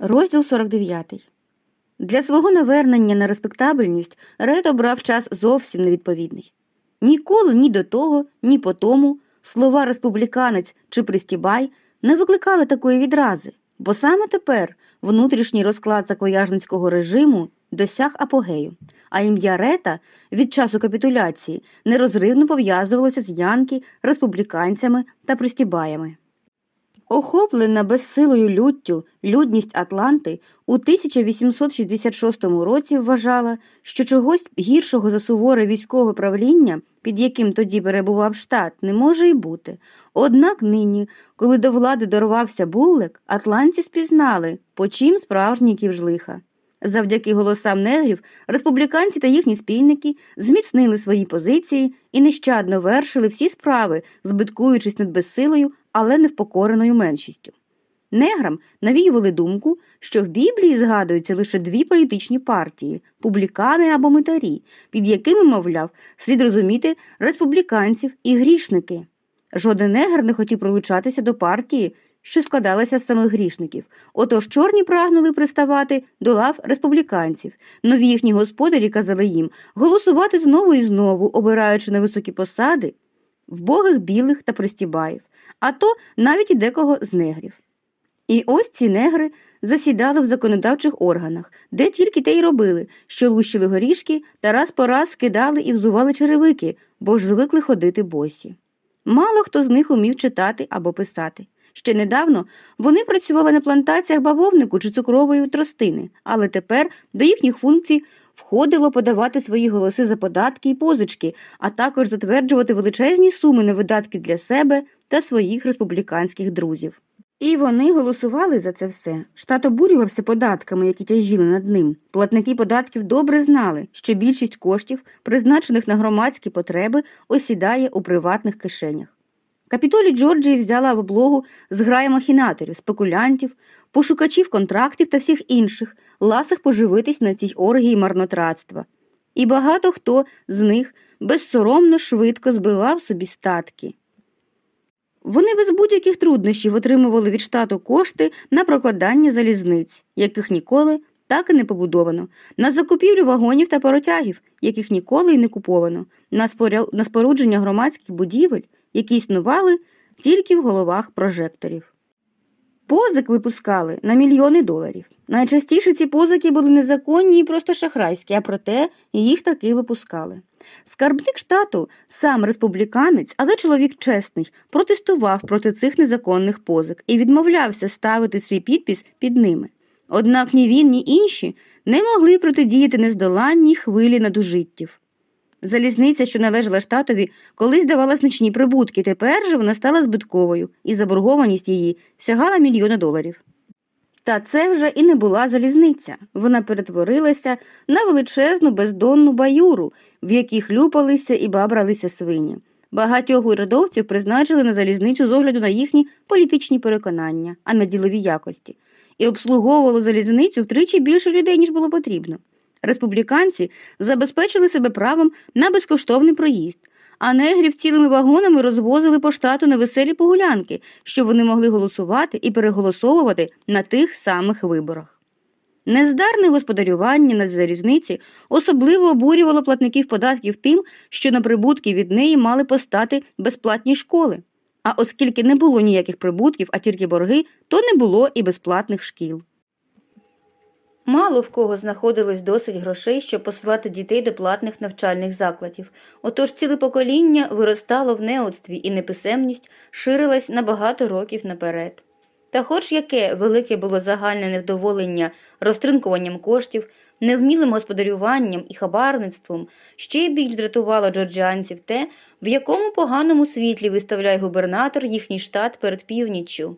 Розділ 49. Для свого навернення на респектабельність Ред обрав час зовсім невідповідний. Ніколи ні до того, ні по тому слова республіканець чи пристібай не викликали такої відрази, бо саме тепер внутрішній розклад саквояжницького режиму досяг апогею, а ім'я Рета від часу капітуляції нерозривно пов'язувалося з Янки, республіканцями та пристібаями. Охоплена безсилою люттю людність Атланти у 1866 році вважала, що чогось гіршого за суворе військове правління, під яким тоді перебував штат, не може й бути. Однак нині, коли до влади дорвався буллек, атланці спізнали, по чим справжній ківжлиха. Завдяки голосам негрів республіканці та їхні спільники зміцнили свої позиції і нещадно вершили всі справи, збиткуючись над безсилою, але невпокореною меншістю. Неграм навіювали думку, що в Біблії згадуються лише дві політичні партії публікани або митарі, під якими, мовляв, слід розуміти республіканців і грішники. Жоден негр не хотів прилучатися до партії, що складалася з самих грішників. Отож чорні прагнули приставати до лав республіканців. Нові їхні господарі казали їм голосувати знову і знову, обираючи на високі посади вбогих білих та пристібаїв, а то навіть і декого з негрів. І ось ці негри засідали в законодавчих органах, де тільки те й робили, що лущили горішки та раз по раз скидали і взували черевики, бо ж звикли ходити босі. Мало хто з них умів читати або писати. Ще недавно вони працювали на плантаціях бавовнику чи цукрової тростини, але тепер до їхніх функцій входило подавати свої голоси за податки і позички, а також затверджувати величезні суми на видатки для себе та своїх республіканських друзів. І вони голосували за це все. Штат обурювався податками, які тяжіли над ним. Платники податків добре знали, що більшість коштів, призначених на громадські потреби, осідає у приватних кишенях. Капітолій Джорджії взяла в облогу зграя махінаторів, спекулянтів, пошукачів контрактів та всіх інших, ласих поживитись на цій оргії марнотратства. І багато хто з них безсоромно швидко збивав собі статки. Вони без будь-яких труднощів отримували від штату кошти на прокладання залізниць, яких ніколи так і не побудовано, на закупівлю вагонів та паротягів, яких ніколи й не куповано, на, спорудження громадських будівель, які існували тільки в головах прожекторів. Позик випускали на мільйони доларів. Найчастіше ці позики були незаконні і просто шахрайські, а проте їх таки випускали. Скарбник штату, сам республіканець, але чоловік чесний, протестував проти цих незаконних позик і відмовлявся ставити свій підпис під ними. Однак ні він, ні інші не могли протидіяти нездоланній хвилі надужиттів. Залізниця, що належала штатові, колись давала значні прибутки, тепер же вона стала збитковою, і заборгованість її сягала мільйона доларів. Та це вже і не була залізниця. Вона перетворилася на величезну бездонну баюру, в якій хлюпалися і бабралися свині. Багатьох урядовців призначили на залізницю з огляду на їхні політичні переконання, а на ділові якості, і обслуговувало залізницю втричі більше людей, ніж було потрібно. Республіканці забезпечили себе правом на безкоштовний проїзд, а негрів цілими вагонами розвозили по штату на веселі погулянки, щоб вони могли голосувати і переголосовувати на тих самих виборах. Нездарне господарювання на залізниці особливо обурювало платників податків тим, що на прибутки від неї мали постати безплатні школи. А оскільки не було ніяких прибутків, а тільки борги, то не було і безплатних шкіл. Мало в кого знаходилось досить грошей, щоб посилати дітей до платних навчальних закладів. Отож ціле покоління виростало в неоцтві і неписемність ширилась на багато років наперед. Та хоч яке велике було загальне невдоволення розтринкуванням коштів, невмілим господарюванням і хабарництвом, ще більш дратувало джорджіанців те, в якому поганому світлі виставляє губернатор їхній штат перед північчю.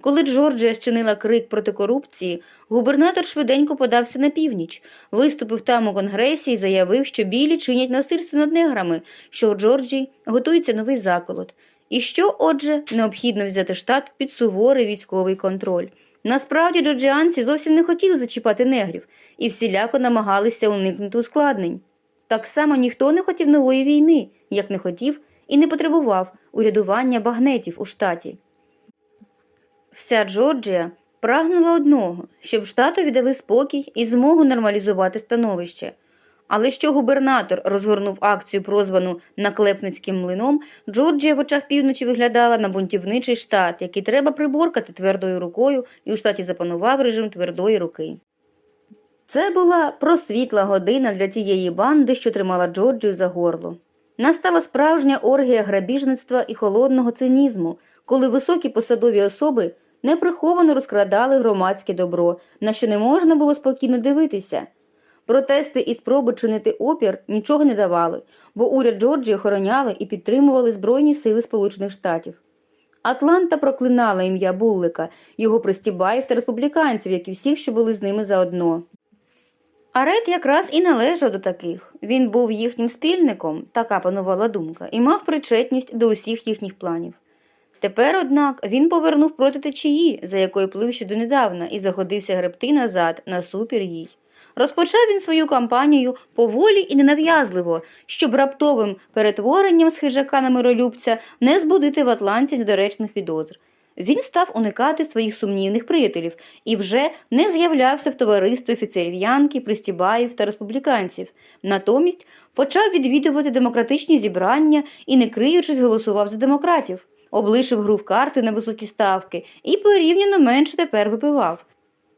Коли Джорджія щинила крик проти корупції, губернатор швиденько подався на північ, виступив там у конгресі і заявив, що білі чинять насильство над неграми, що у Джорджії готується новий заколот. І що, отже, необхідно взяти штат під суворий військовий контроль. Насправді джорджіанці зовсім не хотіли зачіпати негрів і всіляко намагалися уникнути ускладнень. Так само ніхто не хотів нової війни, як не хотів і не потребував урядування багнетів у штаті. Вся Джорджія Прагнула одного, щоб штату віддали спокій і змогу нормалізувати становище. Але що губернатор розгорнув акцію, прозвану наклепницьким млином, Джорджія в очах півночі виглядала на бунтівничий штат, який треба приборкати твердою рукою, і у штаті запанував режим твердої руки. Це була просвітла година для тієї банди, що тримала Джорджію за горло. Настала справжня оргія грабіжництва і холодного цинізму, коли високі посадові особи неприховано розкрадали громадське добро, на що не можна було спокійно дивитися. Протести і спроби чинити опір нічого не давали, бо уряд Джорджії охороняли і підтримували Збройні сили Сполучених Штатів. Атланта проклинала ім'я Буллика, його пристібаїв та республіканців, як і всіх, що були з ними заодно. А Ред якраз і належав до таких. Він був їхнім спільником, така панувала думка, і мав причетність до усіх їхніх планів. Тепер, однак, він повернув проти течії, за якою плив ще донедавна, і заходився гребти назад, насупір їй. Розпочав він свою кампанію поволі і ненав'язливо, щоб раптовим перетворенням з хижака на миролюбця не збудити в Атланті недоречних підозр. Він став уникати своїх сумнівних приятелів і вже не з'являвся в товаристві офіцерів Янки, Пристібаїв та республіканців. Натомість почав відвідувати демократичні зібрання і, не криючись, голосував за демократів, облишив гру в карти на високі ставки і порівняно менше тепер випивав.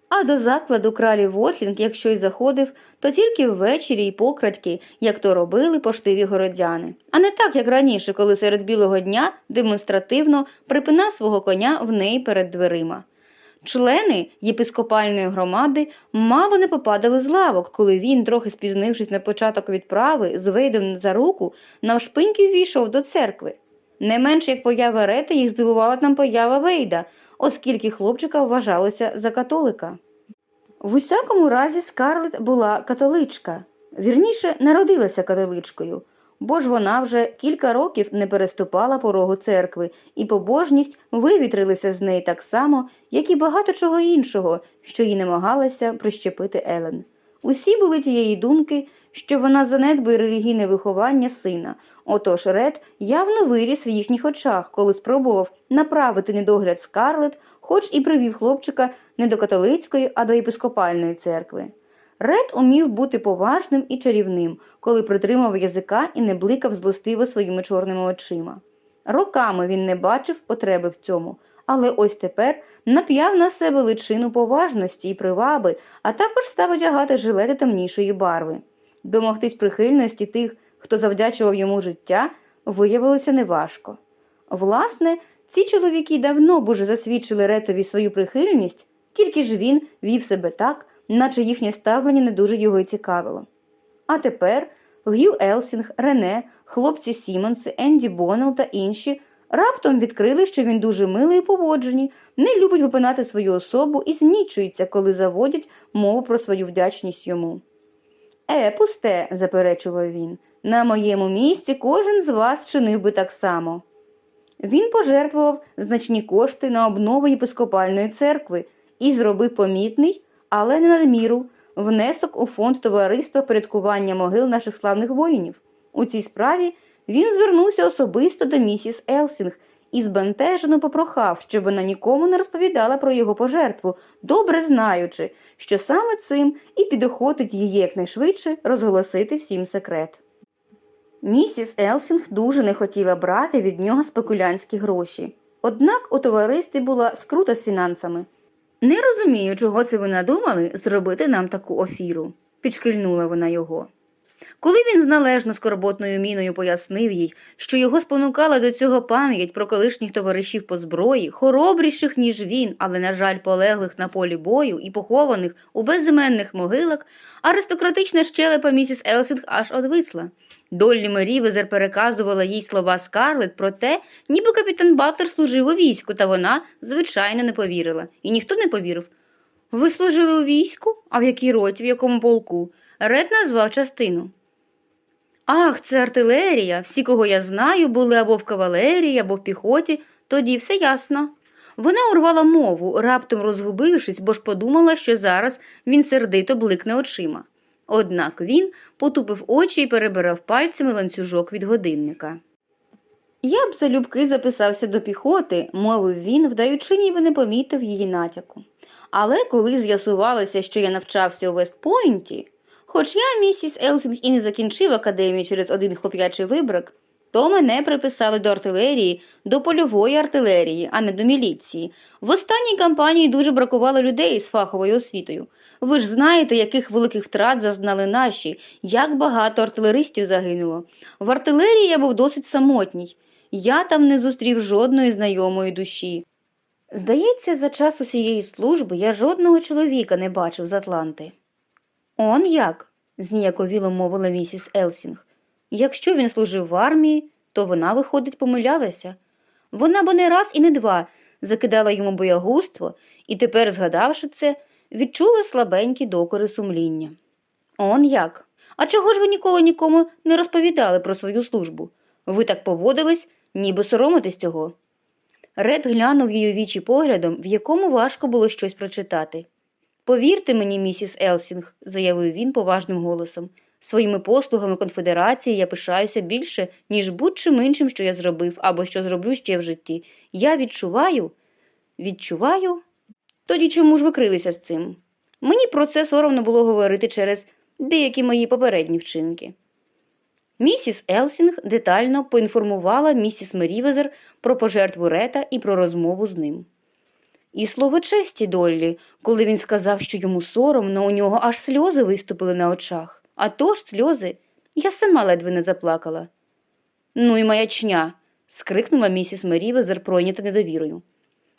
А до закладу кралі Вотлінг, якщо й заходив, то тільки ввечері й покрадьки, як то робили поштиві городяни. А не так, як раніше, коли серед білого дня демонстративно припинав свого коня в неї перед дверима. Члени єпископальної громади мало не попадали з лавок, коли він, трохи спізнившись на початок відправи, з вейдом за руку, навшпиньки ввійшов до церкви. Не менше як поява Рети їх здивувала там поява Вейда, оскільки хлопчика вважалося за католика. В усякому разі, Скарлет була католичка, вірніше, народилася католичкою, бо ж вона вже кілька років не переступала порогу церкви, і побожність вивітрилася з неї так само, як і багато чого іншого, що їй намагалася прищепити Елен. Усі були тієї думки, що вона занедбує релігійне виховання сина. Отож Ред явно виріс в їхніх очах, коли спробував направити недогляд Скарлет, хоч і привів хлопчика не до католицької, а до єпископальної церкви. Ред умів бути поважним і чарівним, коли притримав язика і не бликав злостиво своїми чорними очима. Роками він не бачив потреби в цьому, але ось тепер нап'яв на себе личину поважності і приваби, а також став одягати жилети темнішої барви. Домогтись прихильності тих, хто завдячував йому життя, виявилося неважко. Власне, ці чоловіки давно б уже засвідчили Ретові свою прихильність, тільки ж він вів себе так, наче їхнє ставлення не дуже його й цікавило. А тепер Г'ю Елсінг, Рене, хлопці Сімонси, Енді Боннелл та інші раптом відкрили, що він дуже милий у поводженні, не любить випинати свою особу і знічується, коли заводять мову про свою вдячність йому. Е, пусте, заперечував він, на моєму місці кожен з вас вчинив би так само. Він пожертвував значні кошти на обнову єпископальної церкви і зробив помітний, але не надміру, внесок у фонд товариства порядкування могил наших славних воїнів. У цій справі він звернувся особисто до місіс Елсінг і збентежено попрохав, щоб вона нікому не розповідала про його пожертву, добре знаючи, що саме цим і підохотить її якнайшвидше розголосити всім секрет. Місіс Елсінг дуже не хотіла брати від нього спекулянські гроші. Однак у товаристві була скрута з фінансами. Не розумію, чого це ви надумали зробити нам таку офіру, підшкильнула вона його. Коли він з належно скорботною міною пояснив їй, що його спонукала до цього пам'ять про колишніх товаришів по зброї, хоробріших, ніж він, але, на жаль, полеглих на полі бою і похованих у безіменних могилах, аристократична щелепа місіс Елсінг аж одвисла. Доллі Мерівезер переказувала їй слова Скарлет про те, ніби капітан Батлер служив у війську, та вона, звичайно, не повірила. І ніхто не повірив. Ви служили у війську? А в якій роті, в якому полку? Ред назвав частину. Ах, це артилерія. Всі, кого я знаю, були або в кавалерії, або в піхоті, тоді все ясно. Вона урвала мову, раптом розгубившись, бо ж подумала, що зараз він сердито бликне очима. Однак він потупив очі і перебирав пальцями ланцюжок від годинника. Я б залюбки записався до піхоти, мовив він, вдаючи, ніби не помітив її натяку. Але коли з'ясувалося, що я навчався у Вестпойнті, хоч я, місіс Елсінг, і не закінчив академію через один хлоп'ячий вибрик, то мене приписали до артилерії, до польової артилерії, а не до міліції. В останній кампанії дуже бракувало людей з фаховою освітою. Ви ж знаєте, яких великих втрат зазнали наші, як багато артилеристів загинуло. В артилерії я був досить самотній. Я там не зустрів жодної знайомої душі. Здається, за час усієї служби я жодного чоловіка не бачив з Атланти. Он як? зніяковіло мовила місіс Елсінг. Якщо він служив в армії, то вона, виходить, помилялася. Вона бо не раз і не два закидала йому боягузтво і тепер, згадавши це, відчула слабенькі докори сумління. Он як? А чого ж ви ніколи нікому не розповідали про свою службу? Ви так поводились, ніби соромитесь цього. Ред глянув їй в вічі поглядом, в якому важко було щось прочитати. Повірте мені, місіс Елсінг, заявив він поважним голосом. Своїми послугами конфедерації я пишаюся більше, ніж будь-чим іншим, що я зробив або що зроблю ще в житті. Я відчуваю. Відчуваю? Тоді чому ж ви крилися з цим? Мені про це соромно було говорити через деякі мої попередні вчинки. Місіс Елсінг детально поінформувала місіс Мерівезер про пожертву Рета і про розмову з ним. І слово честі Доллі, коли він сказав, що йому соромно, у нього аж сльози виступили на очах. А то ж сльози. Я сама ледве не заплакала. Ну і маячня. скрикнула місіс Мерівезер, пройнята недовірою.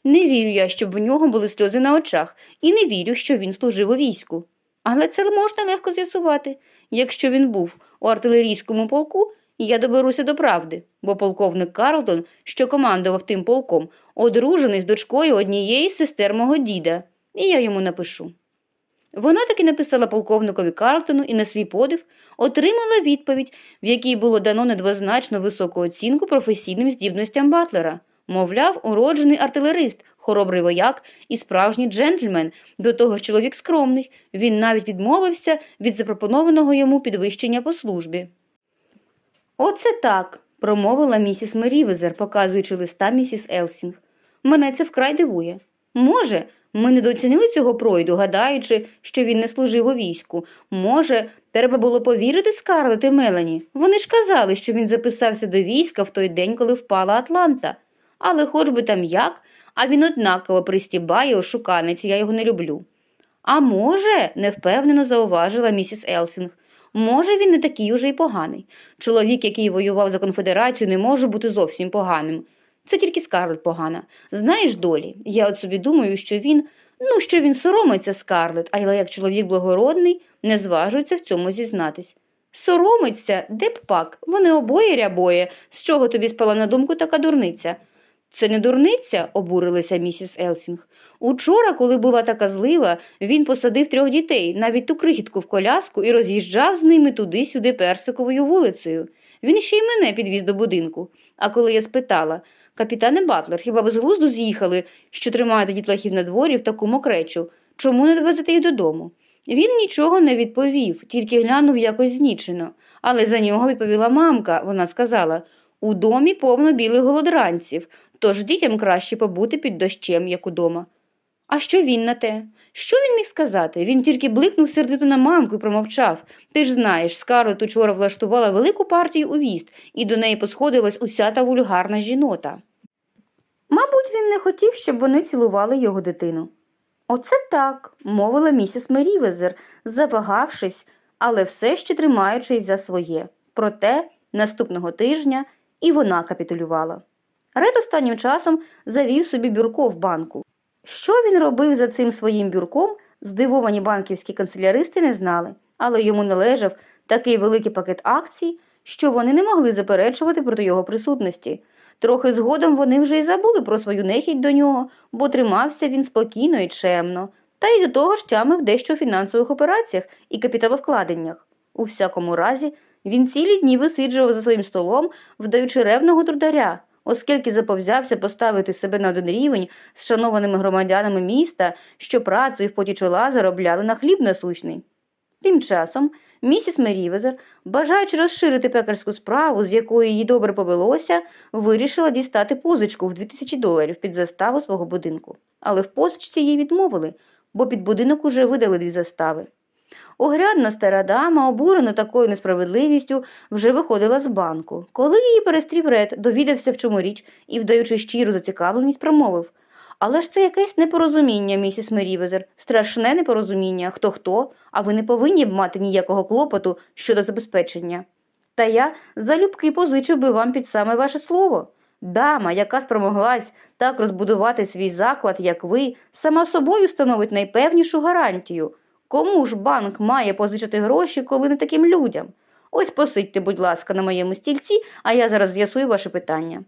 Не вірю я, щоб в нього були сльози на очах, і не вірю, що він служив у війську. Але це можна легко з'ясувати. Якщо він був у артилерійському полку, я доберуся до правди, бо полковник Карлтон, що командував тим полком, одружений з дочкою однієї з сестер мого діда, і я йому напишу. Вона таки написала полковникові Карлтону і на свій подив отримала відповідь, в якій було дано недвозначно високу оцінку професійним здібностям Батлера. Мовляв, уроджений артилерист, хоробрий вояк і справжній джентльмен, до того ж чоловік скромний. Він навіть відмовився від запропонованого йому підвищення по службі. Оце так, промовила місіс Мерівезер, показуючи листа місіс Елсінг. Мене це вкрай дивує. Може, ми недооцінили цього пройду, гадаючи, що він не служив у війську. Може, треба було повірити Скарлет і Мелані. Вони ж казали, що він записався до війська в той день, коли впала Атланта. Але хоч би там як, а він однаково пристібай і ошуканець, я його не люблю. А може, невпевнено зауважила місіс Елсінг. Може, він не такий уже й поганий. Чоловік, який воював за конфедерацію, не може бути зовсім поганим. Це тільки Скарлет погана. Знаєш, Доллі, я от собі думаю, що він, ну, що він соромиться Скарлет, але як чоловік благородний, не зважується в цьому зізнатись. Соромиться, де б пак, вони обоє рябоє. З чого тобі спала на думку така дурниця? Це не дурниця, обурилася місіс Елсінг. Учора, коли була така злива, він посадив трьох дітей, навіть ту крихітку в коляску і роз'їжджав з ними туди-сюди персиковою вулицею. Він ще й мене підвіз до будинку. А коли я спитала капітане Батлер, хіба ви з глузду з'їхали, що тримаєте дітлахів на дворі в таку мокречу? Чому не довезете їх додому? Він нічого не відповів, тільки глянув якось знічено. Але за нього відповіла мамка. Вона сказала у домі повно білих голодранців, тож дітям краще побути під дощем, як удома. А що він на те? Що він міг сказати? Він тільки бликнув сердито на мамку і промовчав. Ти ж знаєш, Скарлет учора влаштувала велику партію у віст, і до неї посходилась уся та вульгарна жінота. Мабуть, він не хотів, щоб вони цілували його дитину. Оце так, мовила місіс Мерівезер, завагавшись, але все ще тримаючись за своє. Проте наступного тижня і вона капітулювала. Ред останнім часом завів собі бюрко в банку. Що він робив за цим своїм бюрком, здивовані банківські канцеляристи не знали, але йому належав такий великий пакет акцій, що вони не могли заперечувати проти його присутності. Трохи згодом вони вже й забули про свою нехідь до нього, бо тримався він спокійно і чемно, та й до того ж тямив дещо у фінансових операціях і капіталовкладеннях. У всякому разі, він цілі дні висиджував за своїм столом, вдаючи ревного трударя, оскільки заповзявся поставити себе на один рівень з шанованими громадянами міста, що працею в поті чола заробляли на хліб насущний. Тим часом місіс Мерівезер, бажаючи розширити пекарську справу, з якої їй добре повелося, вирішила дістати позичку в 2000 доларів під заставу свого будинку. Але в позичці їй відмовили. бо під будинок уже видали дві застави. Огрядна стара дама, обурена такою несправедливістю, вже виходила з банку. Коли її перестрів Ред, довідався, в чому річ, і, вдаючи щиру зацікавленість, промовив Але ж це якесь непорозуміння, місіс Мерівезер, страшне непорозуміння, хто хто, а ви не повинні б мати ніякого клопоту щодо забезпечення. Та я залюбки позичив би вам під саме ваше слово. Дама, яка спромоглась так розбудувати свій заклад, як ви, сама собою становить найпевнішу гарантію. Кому ж банк має позичити гроші, коли не таким людям? Ось посидьте, будь ласка, на моєму стільці, а я зараз з'ясую ваше питання.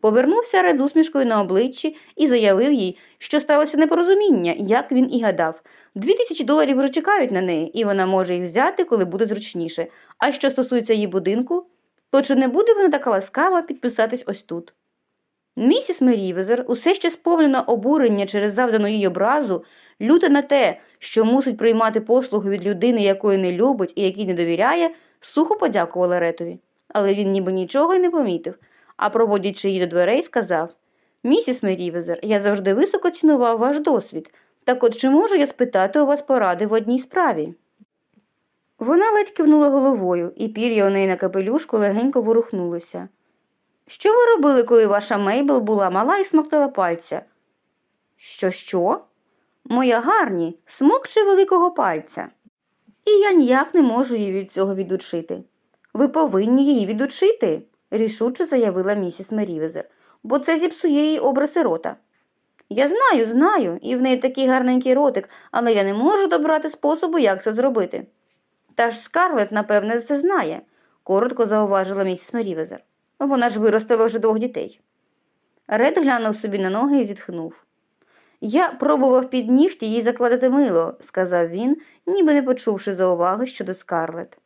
Повернувся Ред з усмішкою на обличчі і заявив їй, що сталося непорозуміння, як він і гадав. Дві тисячі доларів вже чекають на неї, і вона може їх взяти, коли буде зручніше. А що стосується її будинку, то чи не буде вона така ласкава підписатись ось тут? Місіс Мерівезер, усе ще сповнена обурення через завдану їй образу, люта на те, що мусить приймати послуги від людини, якої не любить і якій не довіряє, сухо подякувала Ретові. Але він ніби нічого й не помітив, а проводячи її до дверей, сказав Місіс Мерівезер, я завжди високо цінував ваш досвід. Так от чи можу я спитати у вас поради в одній справі? Вона ледь кивнула головою, і пір'я у неї на капелюшку легенько ворухнулося. Що ви робили, коли ваша Мейбл була мала і смоктала пальця? Що, що? Моя гарні, смокче великого пальця. І я ніяк не можу її від цього відучити. Ви повинні її відучити, рішуче заявила місіс Мерівезер, бо це зіпсує їй образ рота. Я знаю, знаю, і в неї такий гарненький ротик, але я не можу добрати способу, як це зробити. Та ж Скарлет, напевне, це знає, коротко зауважила місіс Мерівезер. Вона ж виростила вже двох дітей. Ред глянув собі на ноги і зітхнув. Я пробував під нігті їй закладати мило, сказав він, ніби не почувши зауваги щодо Скарлет.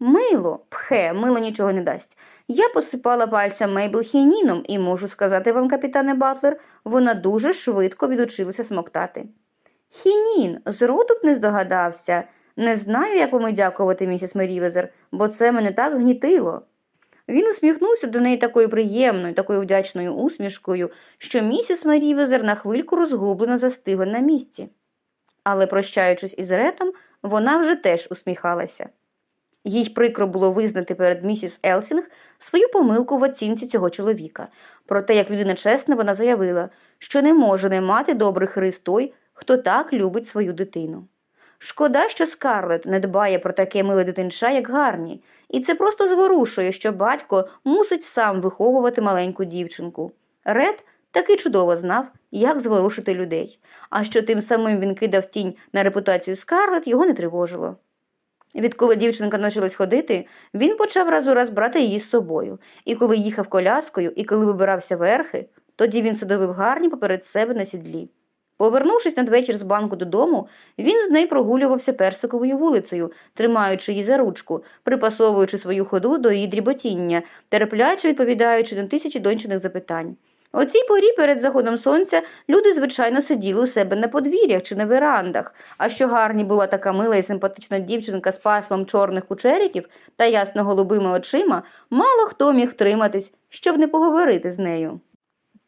Мило, пхе, мило нічого не дасть. Я посипала пальцем Мейбл хініном і можу сказати вам, капітане Батлер, вона дуже швидко відучилася смоктати. Хінін, з роду б не здогадався. Не знаю, як вам і дякувати, місіс Мерівезер, бо це мене так гнітило. Він усміхнувся до неї такою приємною, такою вдячною усмішкою, що місіс Мерівезер на хвильку розгублено застигла на місці. Але, прощаючись із Ретом, вона вже теж усміхалася. Їй прикро було визнати перед місіс Елсінг свою помилку в оцінці цього чоловіка. Проте, як людина чесна, вона заявила, що не може не мати добрих рис той, хто так любить свою дитину. Шкода, що Скарлет не дбає про таке миле дитинча, як гарні, і це просто зворушує, що батько мусить сам виховувати маленьку дівчинку. Ред таки чудово знав, як зворушити людей, а що тим самим він кидав тінь на репутацію Скарлет, його не тривожило. Відколи дівчинка навчилась ходити, він почав раз у раз брати її з собою, і коли їхав коляскою, і коли вибирався верхи, тоді він садовив гарні поперед себе на сідлі. Повернувшись надвечір з банку додому, він з нею прогулювався персиковою вулицею, тримаючи її за ручку, припасовуючи свою ходу до її дріботіння, терпляче відповідаючи на тисячі дончених запитань. О цій порі перед заходом сонця люди, звичайно, сиділи у себе на подвір'ях чи на верандах, а що гарні була така мила і симпатична дівчинка з пасмом чорних кучериків та ясно голубими очима, мало хто міг триматись, щоб не поговорити з нею.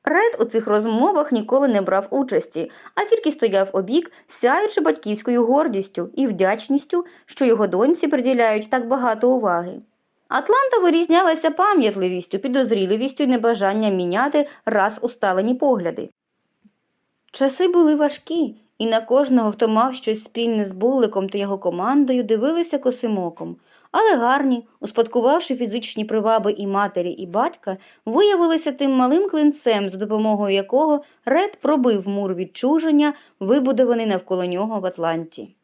Ред у цих розмовах ніколи не брав участі, а тільки стояв обік, сяючи батьківською гордістю і вдячністю, що його доньці приділяють так багато уваги. Атланта вирізнялася пам'ятливістю, підозріливістю і небажанням міняти раз усталені погляди. Часи були важкі, і на кожного, хто мав щось спільне з Булликом та його командою, дивилися косим оком. Але гарні, успадкувавши фізичні приваби і матері, і батька, виявилися тим малим клинцем, за допомогою якого Ред пробив мур відчуження, вибудований навколо нього в Атланті.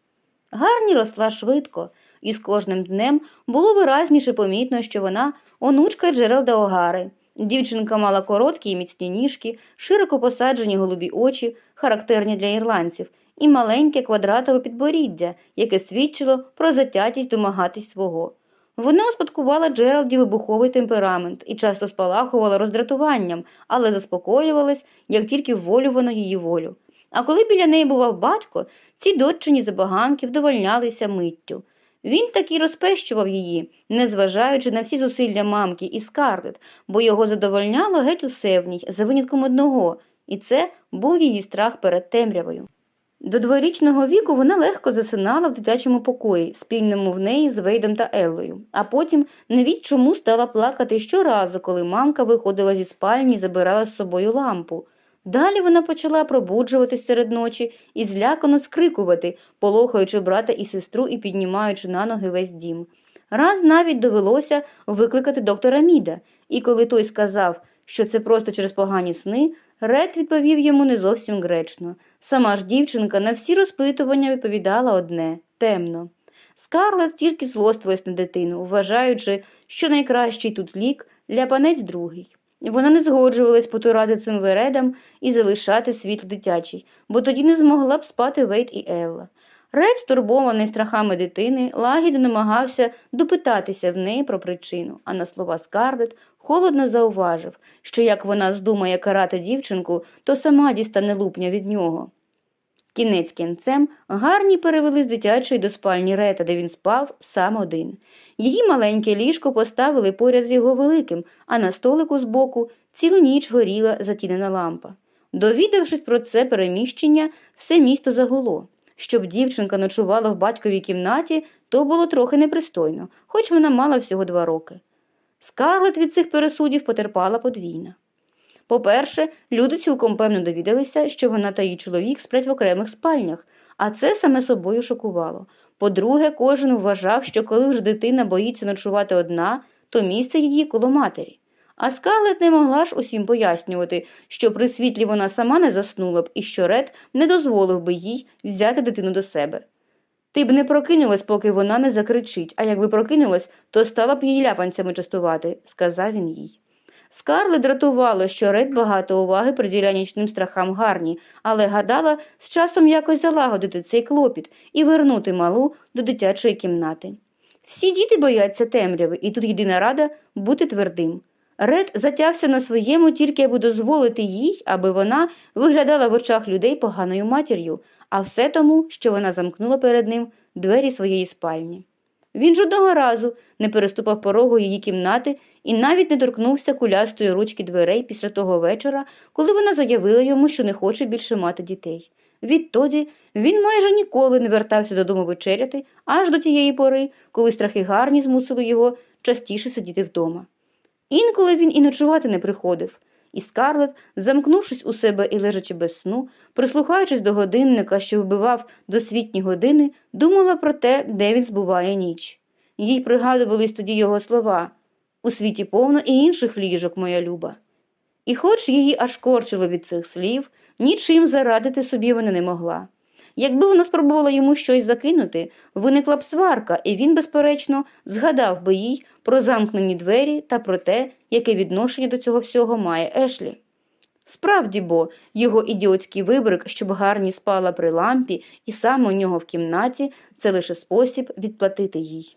Гарні росла швидко, і з кожним днем було виразніше помітно, що вона онучка Джерелда Огари. Дівчинка мала короткі і міцні ніжки, широко посаджені голубі очі, характерні для ірландців, і маленьке квадратове підборіддя, яке свідчило про затятість домагатись свого. Вона успадкувала Джералді вибуховий темперамент і часто спалахувала роздратуванням, але заспокоювалась, як тільки вволювано її волю. А коли біля неї бував батько, ці доччині забаганки вдовольнялися миттю. Він таки розпещував її, незважаючи на всі зусилля мамки і скарлет, бо його задовольняло геть усе в ній, за винятком одного, і це був її страх перед темрявою. До дворічного віку вона легко засинала в дитячому покої, спільному в неї з Вейдом та Еллою, а потім невідь чому стала плакати щоразу, коли мамка виходила зі спальні і забирала з собою лампу. Далі вона почала пробуджуватись серед ночі і злякано скрикувати, полохаючи брата і сестру і піднімаючи на ноги весь дім. Раз навіть довелося викликати доктора Міда, і коли той сказав, що це просто через погані сни, Ред відповів йому не зовсім гречно. Сама ж дівчинка на всі розпитування відповідала одне темно. Скарлет тільки злостилась на дитину, вважаючи, що найкращий тут лік ляпанець другий. Вона не згоджувалась потурати цим вередам і залишати світ дитячий, бо тоді не змогла б спати Вейт і Елла. Ред, стурбований страхами дитини, лагідно намагався допитатися в неї про причину, а на слова Скарлет холодно зауважив, що як вона здумає карати дівчинку, то сама дістане лупня від нього. Кінець кінцем гарні перевели з дитячої до спальні Рета, де він спав сам один. Її маленьке ліжко поставили поряд з його великим, а на столику збоку цілу ніч горіла затінена лампа. Довідавшись про це переміщення, все місто загуло. Щоб дівчинка ночувала в батьковій кімнаті, то було трохи непристойно, хоч вона мала всього два роки. Скарлет від цих пересудів потерпала подвійно. По-перше, люди цілком певно довідалися, що вона та її чоловік сплять в окремих спальнях, а це саме собою шокувало. По-друге, кожен вважав, що коли вже дитина боїться ночувати одна, то місце її коло матері. А Скарлет не могла ж усім пояснювати, що при світлі вона сама не заснула б і що Ред не дозволив би їй взяти дитину до себе. Ти б не прокинулась, поки вона не закричить, а якби прокинулась, то стала б її ляпанцями частувати, сказав він їй. Скарлет дратувало, що Ред багато уваги приділяє нічним страхам гарні, але гадала з часом якось залагодити цей клопіт і вернути малу до дитячої кімнати. Всі діти бояться темряви, і тут єдина рада бути твердим. Ред затявся на своєму, тільки аби дозволити їй, аби вона виглядала в очах людей поганою матір'ю, а все тому, що вона замкнула перед ним двері своєї спальні. Він жодного разу не переступав порогу її кімнати і навіть не торкнувся кулястої ручки дверей після того вечора, коли вона заявила йому, що не хоче більше мати дітей. Відтоді він майже ніколи не вертався додому вечеряти аж до тієї пори, коли страхи гарні змусили його частіше сидіти вдома. Інколи він і ночувати не приходив, і Скарлет, замкнувшись у себе і лежачи без сну, прислухаючись до годинника, що вбивав досвітні години, думала про те, де він збуває ніч. Їй пригадувались тоді його слова у світі повно і інших ліжок, моя люба. І хоч її аж корчило від цих слів, нічим зарадити собі вона не могла. Якби вона спробувала йому щось закинути, виникла б сварка, і він, безперечно, згадав би їй про замкнені двері та про те, яке відношення до цього всього має Ешлі. Справді бо, його ідіотський вибрик, щоб гарні спала при лампі і саме у нього в кімнаті, це лише спосіб відплатити їй.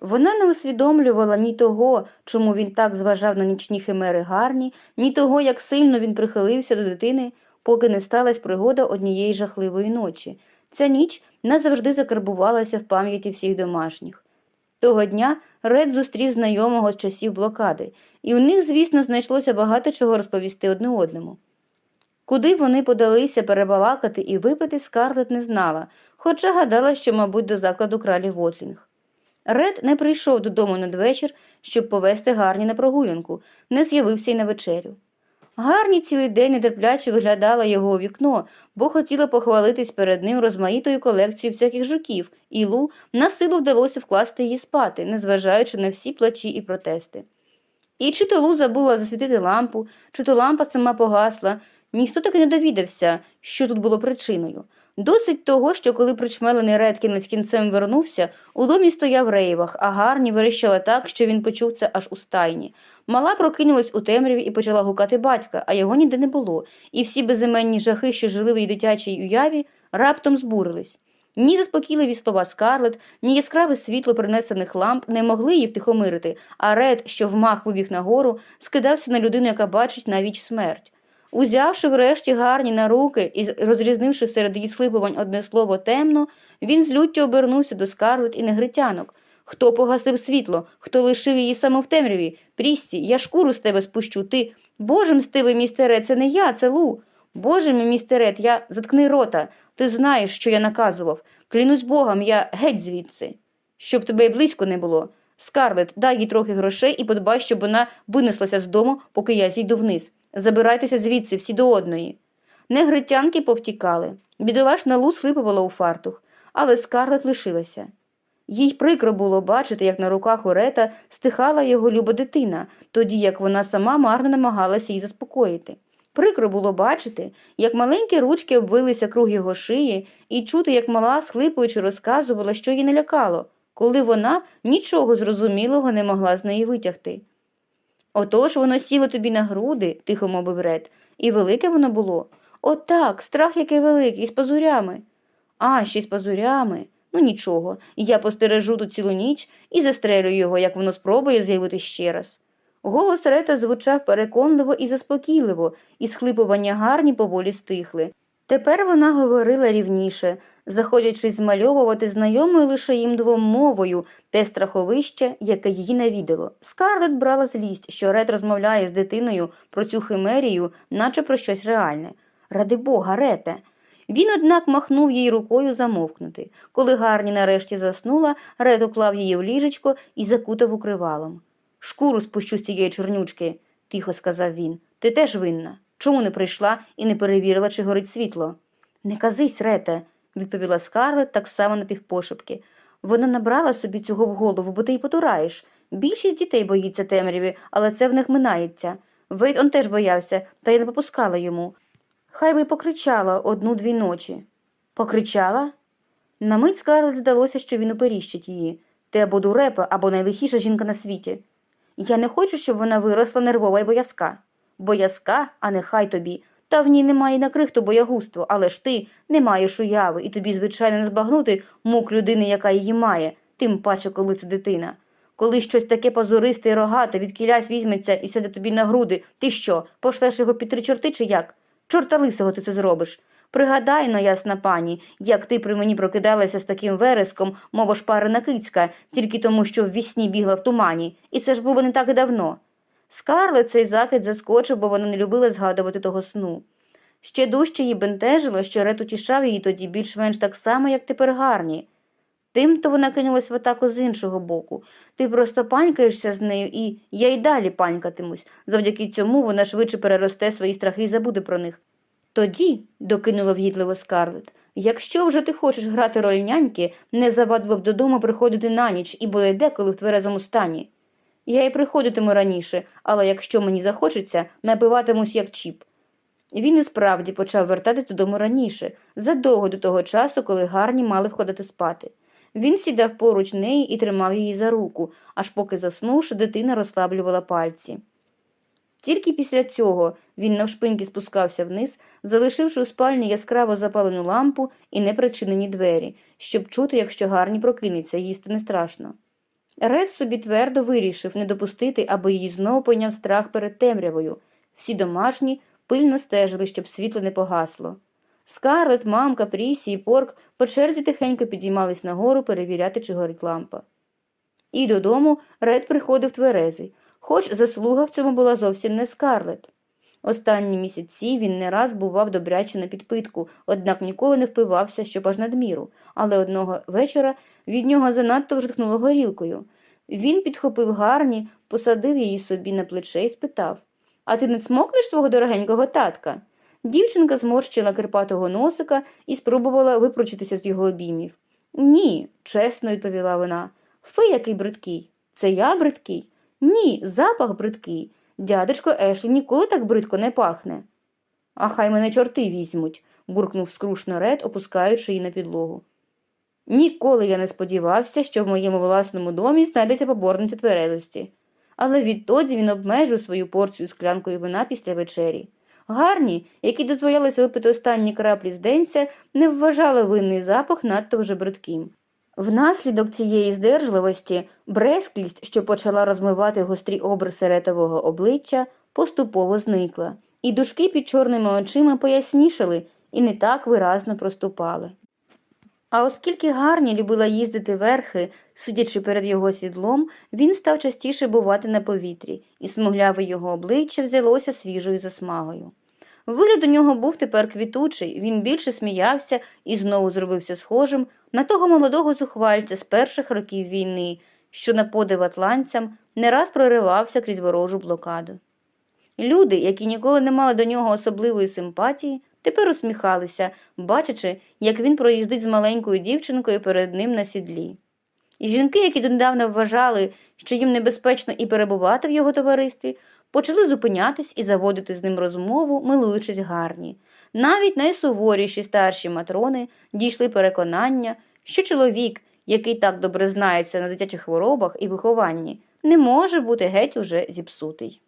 Вона не усвідомлювала ні того, чому він так зважав на нічні химери гарні, ні того, як сильно він прихилився до дитини, поки не сталася пригода однієї жахливої ночі. Ця ніч назавжди закарбувалася в пам'яті всіх домашніх. Того дня Ред зустрів знайомого з часів блокади, і у них, звісно, знайшлося багато чого розповісти одне одному. Куди вони подалися перебалакати і випити, Скарлет не знала, хоча гадала, що, мабуть, до закладу кралі Вотлінг. Ред не прийшов додому надвечір, щоб повести Гарні на прогулянку, не з'явився й на вечерю. Гарні цілий день нетерпляче виглядала його у вікно, бо хотіла похвалитись перед ним розмаїтою колекцією всяких жуків, і Лу на силу вдалося вкласти її спати, незважаючи на всі плачі і протести. І чи то Лу забула засвітити лампу, чи то лампа сама погасла, ніхто таки не довідався, що тут було причиною. Досить того, що коли причмелений Редкін з кінцем вернувся, у домі стояв рейвах, а гарні верещала так, що він почув це аж у стайні. Мала прокинулась у темряві і почала гукати батька, а його ніде не було, і всі безіменні жахи, що жили в її дитячій уяві, раптом збурились. Ні заспокійливі слова Скарлет, ні яскраве світло принесених ламп не могли її втихомирити, а Ред, що вмах вибіг нагору, скидався на людину, яка бачить навіть смерть. Узявши врешті гарні на руки і розрізнивши серед її схлипувань одне слово темно, він з люттю обернувся до скарлет і негритянок. Хто погасив світло, хто лишив її саме в темряві? Пріссі, я шкуру з тебе спущу, ти. Боже мстивий містере, це не я, це Лу. Боже мій містер Ред, я заткни рота. Ти знаєш, що я наказував. Клянусь Богом, я геть звідси. Щоб тебе й близько не було. Скарлет, дай їй трохи грошей і подбай, щоб вона винеслася з дому, поки я зійду вниз. Забирайтеся звідси всі до одної. Негритянки повтікали. Бідолашна Лу схлипувала у фартух, але скарлет лишилася. Їй прикро було бачити, як на руках у Рета стихала його люба дитина, тоді як вона сама марно намагалася її заспокоїти. Прикро було бачити, як маленькі ручки обвилися круг його шиї, і чути, як мала, схлипуючи, розказувала, що її не лякало, коли вона нічого зрозумілого не могла з неї витягти. Отож воно сіло тобі на груди, тихо мовив Ред, і велике воно було. Отак, страх який великий, з пазурями. А, ще з пазурями. Ну нічого, я постережу тут цілу ніч і застрелю його, як воно спробує з'явити ще раз. Голос Рета звучав переконливо і заспокійливо, і схлипування гарні поволі стихли. Тепер вона говорила рівніше, заходячи змальовувати знайомою лише їм двом мовою те страховище, яке її навідало. Скарлет брала злість, що Рет розмовляє з дитиною про цю химерію, наче про щось реальне. Ради бога, Рете. Він, однак, махнув їй рукою замовкнути. Коли Гарні нарешті заснула, Ред уклав її в ліжечко і закутав укривалом. Шкуру спущу з цієї чорнючки, тихо сказав він. Ти теж винна. Чому не прийшла і не перевірила, чи горить світло? Не казись, Рете, відповіла Скарлет так само напівпошепки. Вона набрала собі цього в голову, бо ти й потураєш. Більшість дітей боїться темряві, але це в них минається. Вейт он теж боявся, та я не попускала йому. Хай би покричала одну-дві ночі. Покричала? На мить Скарлет здалося, що він оперіщить її. Ти або дурепа, або найлихіша жінка на світі. Я не хочу, щоб вона виросла нервова й боязка. Боязка, а нехай тобі. Та в ній немає на крихту боягузтво, але ж ти не маєш уяви, і тобі, звичайно, не збагнути мук людини, яка її має, тим паче, коли це дитина. Коли щось таке позористе й рогате від кілясь візьметься і сяде тобі на груди, ти що, пошлеш його під три чорти чи як? Чорта лисого ти це зробиш. Пригадай, но, ясна пані, як ти при мені прокидалася з таким вереском, мов шпарина кицька, тільки тому, що в вісні бігла в тумані, і це ж було не так давно. Скарлет цей закид заскочив, бо вона не любила згадувати того сну. Ще дужче її бентежило, що Рет утішав її тоді більш-менш так само, як тепер гарні. Тим-то вона кинулась в атаку з іншого боку. Ти просто панькаєшся з нею, і я й далі панькатимусь. Завдяки цьому вона швидше переросте свої страхи і забуде про них. Тоді, докинула в'їдливо Скарлет, якщо вже ти хочеш грати роль няньки, не завадило б додому приходити на ніч і буде деколи в тверезому стані. Я й приходитиму раніше, але якщо мені захочеться, напиватимусь як чіп. Він і справді почав вертатись додому раніше, задовго до того часу, коли гарні мали входити спати. Він сідав поруч неї і тримав її за руку, аж поки заснувши, дитина розслаблювала пальці. Тільки після цього він навшпиньки спускався вниз, залишивши у спальні яскраво запалену лампу і непричинені двері, щоб чути, якщо гарні прокинеться, їсти не страшно. Ред собі твердо вирішив не допустити, аби її знову пойняв страх перед темрявою. Всі домашні пильно стежили, щоб світло не погасло. Скарлет, мамка, Прісі і Порк по черзі тихенько підіймались нагору перевіряти, чи горить лампа. І додому Ред приходив тверезий, хоч заслуга в цьому була зовсім не Скарлет. Останні місяці він не раз бував добряче на підпитку, однак ніколи не впивався, щоб аж надміру, але одного вечора від нього занадто вжихнуло горілкою. Він підхопив гарні, посадив її собі на плече і спитав А ти не цмокнеш свого дорогенького татка? Дівчинка зморщила кирпатого носика і спробувала випручитися з його обіймів. Ні, чесно відповіла вона. Фи, який бридкий. Це я бридкий? Ні, запах бридкий. Дядечко Ешлі ніколи так бридко не пахне. А хай мене чорти візьмуть, буркнув скрушно Ред, опускаючи її на підлогу. Ніколи я не сподівався, що в моєму власному домі знайдеться поборниця тверезості. Але відтоді він обмежив свою порцію склянкою вина після вечері. Гарні, які дозволялися випити останні краплі з денця, не вважали винний запах надто вже бридким. Внаслідок цієї здержливості бресклість, що почала розмивати гострі обриси ретового обличчя, поступово зникла, і дужки під чорними очима пояснішали і не так виразно проступали. А оскільки Гарні любила їздити верхи, сидячи перед його сідлом, він став частіше бувати на повітрі, і смугляве його обличчя взялося свіжою засмагою. Вигляд у нього був тепер квітучий, він більше сміявся і знову зробився схожим на того молодого зухвальця з перших років війни, що на подив атланцям не раз проривався крізь ворожу блокаду. Люди, які ніколи не мали до нього особливої симпатії, тепер усміхалися, бачачи, як він проїздить з маленькою дівчинкою перед ним на сідлі. І жінки, які донедавна вважали, що їм небезпечно і перебувати в його товаристві, почали зупинятись і заводити з ним розмову, милуючись гарні. Навіть найсуворіші старші матрони дійшли переконання, що чоловік, який так добре знається на дитячих хворобах і вихованні, не може бути геть уже зіпсутий.